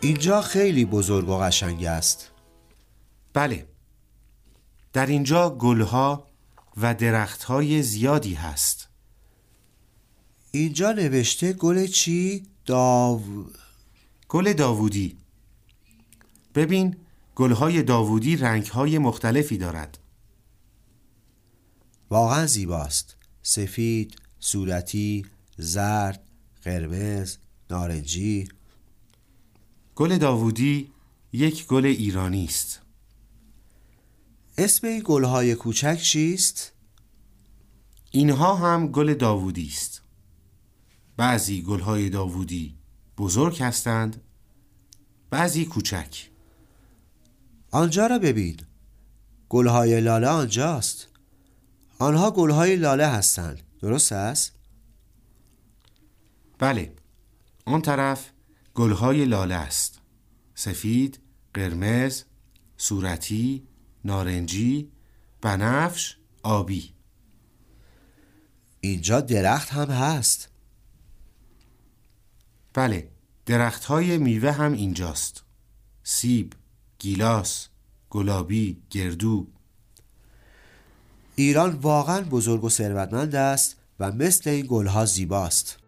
اینجا خیلی بزرگ و قشنگ است. بله. در اینجا گلها و درختهای زیادی هست. اینجا نوشته گل چی؟ داو... گل داوودی. ببین گلهای داوودی رنگهای مختلفی دارد. واقعا زیباست. سفید، صورتی، زرد، قرمز، نارنجی گل داوودی یک گل ایرانی است. اسم این گلهای کوچک چیست؟ اینها هم گل داوودی است. بعضی گلهای داوودی بزرگ هستند بعضی کوچک. آنجا را ببین. گلهای لاله آنجاست. آنها گلهای لاله هستند. درست است؟ بله. آن طرف گلهای لاله است. سفید، قرمز، صورتی، نارنجی، بنفش، آبی. اینجا درخت هم هست. بله درخت های میوه هم اینجاست. سیب، گیلاس، گلابی، گردو. ایران واقعا بزرگ و ثروتمند است و مثل این گلها زیباست.